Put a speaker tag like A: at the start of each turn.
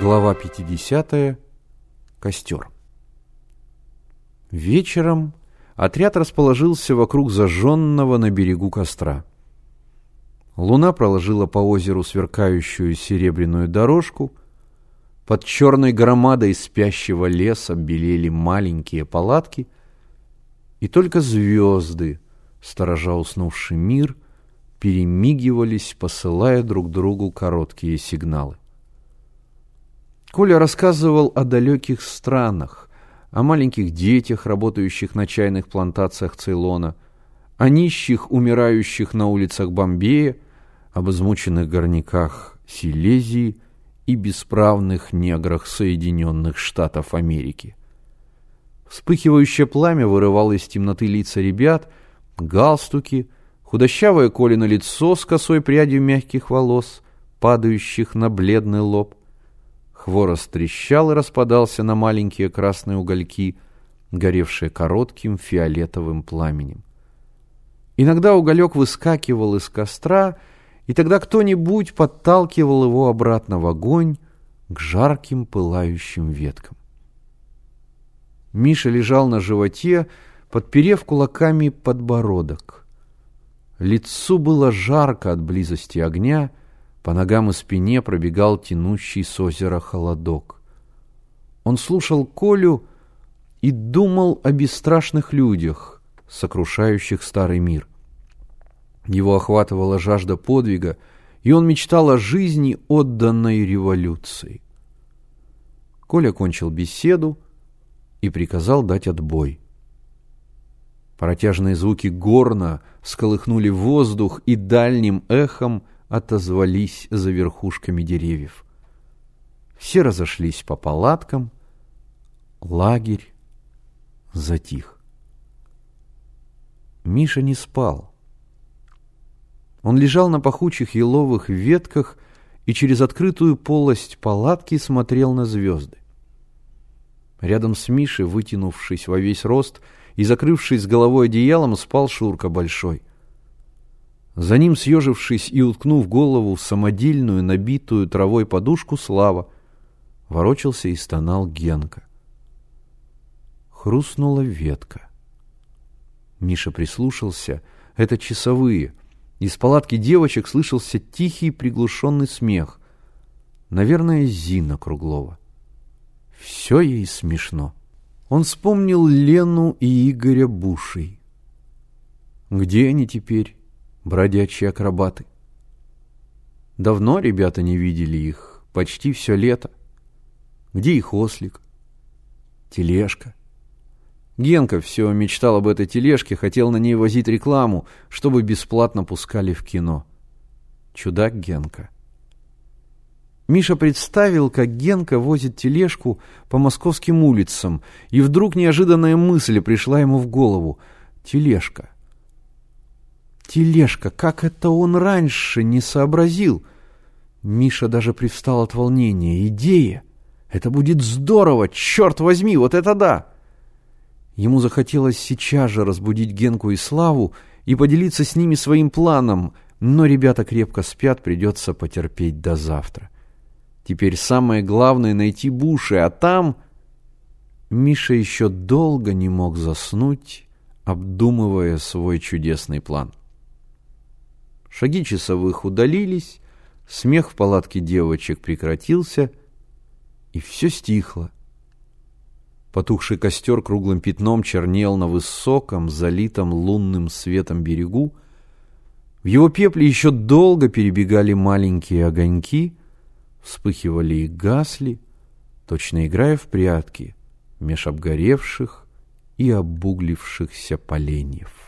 A: Глава 50. Костер. Вечером отряд расположился вокруг зажженного на берегу костра. Луна проложила по озеру сверкающую серебряную дорожку. Под черной громадой спящего леса белели маленькие палатки, и только звезды, сторожа уснувший мир, перемигивались, посылая друг другу короткие сигналы. Коля рассказывал о далеких странах, о маленьких детях, работающих на чайных плантациях Цейлона, о нищих, умирающих на улицах Бомбея, об измученных горняках Силезии и бесправных неграх Соединенных Штатов Америки. Вспыхивающее пламя вырывало из темноты лица ребят, галстуки, худощавое Колино лицо с косой прядью мягких волос, падающих на бледный лоб. Хворост трещал и распадался на маленькие красные угольки, горевшие коротким фиолетовым пламенем. Иногда уголек выскакивал из костра, и тогда кто-нибудь подталкивал его обратно в огонь к жарким пылающим веткам. Миша лежал на животе, подперев кулаками подбородок. Лицу было жарко от близости огня, по ногам и спине пробегал тянущий с озера холодок. Он слушал Колю и думал о бесстрашных людях, сокрушающих старый мир. Его охватывала жажда подвига, и он мечтал о жизни, отданной революции. Коля кончил беседу и приказал дать отбой. Протяжные звуки горна сколыхнули воздух и дальним эхом – отозвались за верхушками деревьев. Все разошлись по палаткам, лагерь затих. Миша не спал. Он лежал на пахучих еловых ветках и через открытую полость палатки смотрел на звезды. Рядом с Мишей, вытянувшись во весь рост и закрывшись головой одеялом, спал Шурка Большой. За ним, съежившись и уткнув голову в самодельную, набитую травой подушку, Слава, ворочался и стонал Генка. Хрустнула ветка. Миша прислушался. Это часовые. Из палатки девочек слышался тихий приглушенный смех. Наверное, Зина Круглова. Все ей смешно. Он вспомнил Лену и Игоря Бушей. Где они теперь? Бродячие акробаты. Давно ребята не видели их, почти все лето. Где их ослик? Тележка. Генка все мечтал об этой тележке, хотел на ней возить рекламу, чтобы бесплатно пускали в кино. Чудак Генка. Миша представил, как Генка возит тележку по московским улицам, и вдруг неожиданная мысль пришла ему в голову. Тележка. Тележка, как это он раньше не сообразил? Миша даже привстал от волнения. Идея! Это будет здорово! Черт возьми, вот это да! Ему захотелось сейчас же разбудить Генку и Славу и поделиться с ними своим планом, но ребята крепко спят, придется потерпеть до завтра. Теперь самое главное — найти Буши, а там... Миша еще долго не мог заснуть, обдумывая свой чудесный план. Шаги часовых удалились, смех в палатке девочек прекратился, и все стихло. Потухший костер круглым пятном чернел на высоком, залитом лунным светом берегу. В его пепле еще долго перебегали маленькие огоньки, вспыхивали и гасли, точно играя в прятки меж обгоревших и обуглившихся поленьев.